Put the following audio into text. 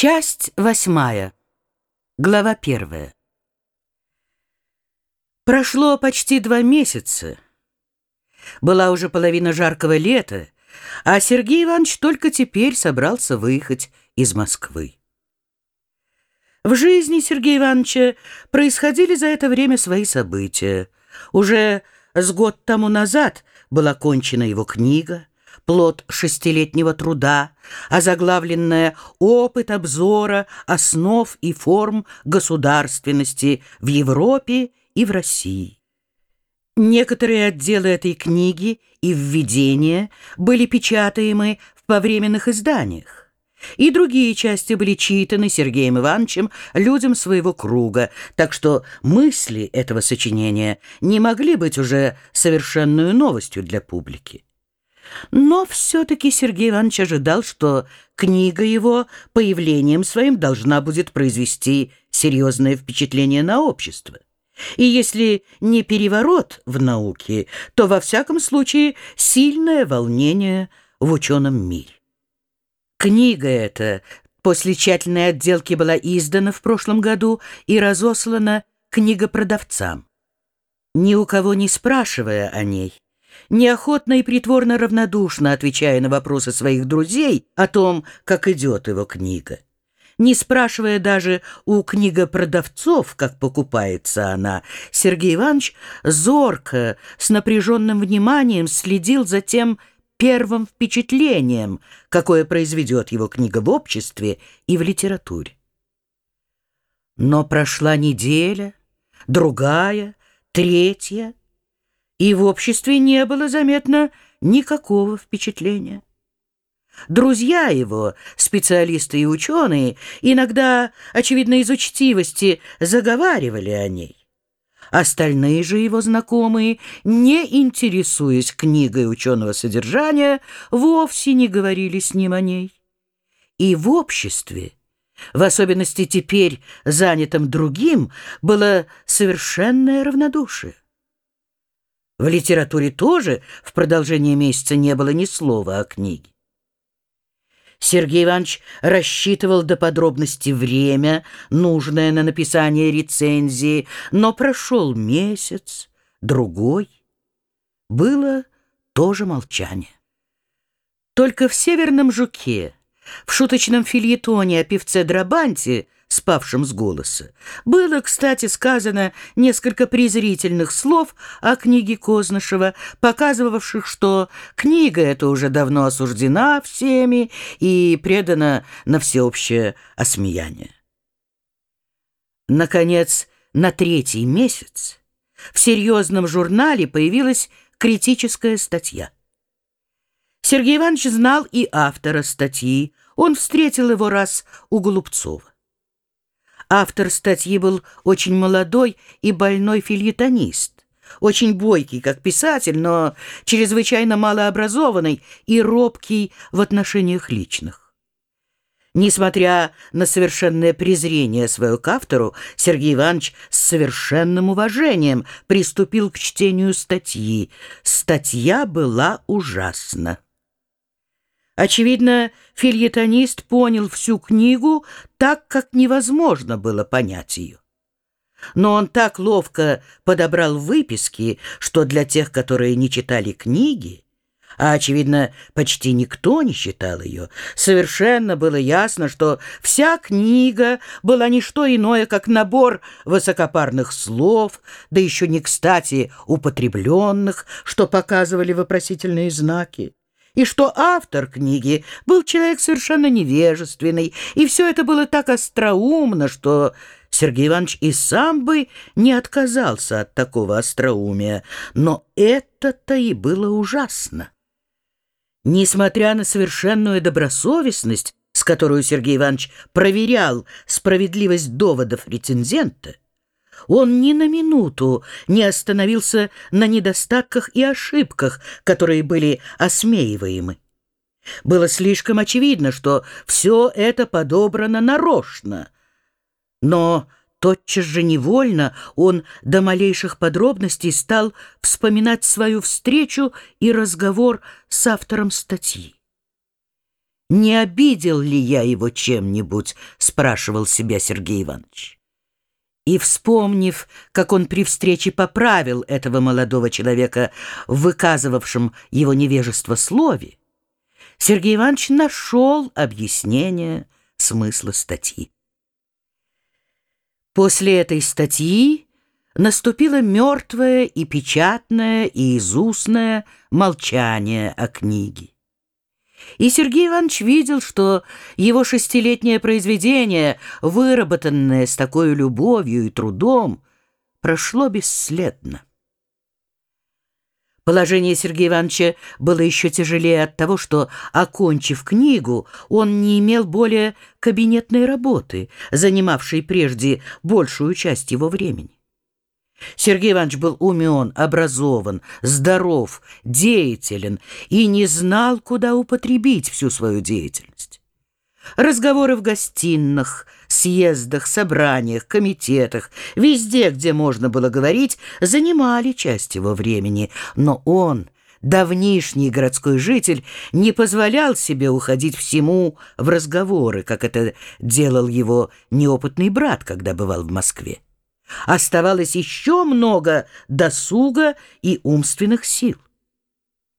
Часть восьмая. Глава первая. Прошло почти два месяца. Была уже половина жаркого лета, а Сергей Иванович только теперь собрался выехать из Москвы. В жизни Сергея Ивановича происходили за это время свои события. Уже с год тому назад была кончена его книга, плод шестилетнего труда, озаглавленная «Опыт обзора основ и форм государственности в Европе и в России». Некоторые отделы этой книги и введения были печатаемы в повременных изданиях, и другие части были читаны Сергеем Ивановичем людям своего круга, так что мысли этого сочинения не могли быть уже совершенную новостью для публики. Но все-таки Сергей Иванович ожидал, что книга его появлением своим должна будет произвести серьезное впечатление на общество. И если не переворот в науке, то во всяком случае сильное волнение в ученом мире. Книга эта после тщательной отделки была издана в прошлом году и разослана книгопродавцам. Ни у кого не спрашивая о ней, неохотно и притворно равнодушно отвечая на вопросы своих друзей о том, как идет его книга. Не спрашивая даже у книгопродавцов, как покупается она, Сергей Иванович зорко, с напряженным вниманием следил за тем первым впечатлением, какое произведет его книга в обществе и в литературе. Но прошла неделя, другая, третья, и в обществе не было заметно никакого впечатления. Друзья его, специалисты и ученые, иногда, очевидно, из учтивости, заговаривали о ней. Остальные же его знакомые, не интересуясь книгой ученого содержания, вовсе не говорили с ним о ней. И в обществе, в особенности теперь занятым другим, было совершенное равнодушие. В литературе тоже в продолжение месяца не было ни слова о книге. Сергей Иванович рассчитывал до подробности время, нужное на написание рецензии, но прошел месяц, другой. Было тоже молчание. Только в «Северном жуке», в шуточном фильетоне о певце Драбанте – спавшим с голоса. Было, кстати, сказано несколько презрительных слов о книге Кознышева, показывавших, что книга эта уже давно осуждена всеми и предана на всеобщее осмеяние. Наконец, на третий месяц в серьезном журнале появилась критическая статья. Сергей Иванович знал и автора статьи, он встретил его раз у Голубцова. Автор статьи был очень молодой и больной фильетонист, очень бойкий как писатель, но чрезвычайно малообразованный и робкий в отношениях личных. Несмотря на совершенное презрение свое к автору, Сергей Иванович с совершенным уважением приступил к чтению статьи. Статья была ужасна. Очевидно, фильетонист понял всю книгу так, как невозможно было понять ее. Но он так ловко подобрал выписки, что для тех, которые не читали книги, а, очевидно, почти никто не читал ее, совершенно было ясно, что вся книга была не что иное, как набор высокопарных слов, да еще не кстати употребленных, что показывали вопросительные знаки и что автор книги был человек совершенно невежественный, и все это было так остроумно, что Сергей Иванович и сам бы не отказался от такого остроумия, но это-то и было ужасно. Несмотря на совершенную добросовестность, с которой Сергей Иванович проверял справедливость доводов рецензента, он ни на минуту не остановился на недостатках и ошибках, которые были осмеиваемы. Было слишком очевидно, что все это подобрано нарочно. Но тотчас же невольно он до малейших подробностей стал вспоминать свою встречу и разговор с автором статьи. «Не обидел ли я его чем-нибудь?» — спрашивал себя Сергей Иванович. И, вспомнив, как он при встрече поправил этого молодого человека, выказывавшим его невежество слове, Сергей Иванович нашел объяснение смысла статьи. После этой статьи наступило мертвое и печатное, и изустное молчание о книге. И Сергей Иванович видел, что его шестилетнее произведение, выработанное с такой любовью и трудом, прошло бесследно. Положение Сергея Ивановича было еще тяжелее от того, что, окончив книгу, он не имел более кабинетной работы, занимавшей прежде большую часть его времени. Сергей Иванович был умен, образован, здоров, деятелен и не знал, куда употребить всю свою деятельность. Разговоры в гостиных, съездах, собраниях, комитетах, везде, где можно было говорить, занимали часть его времени, но он, давнишний городской житель, не позволял себе уходить всему в разговоры, как это делал его неопытный брат, когда бывал в Москве. Оставалось еще много досуга и умственных сил.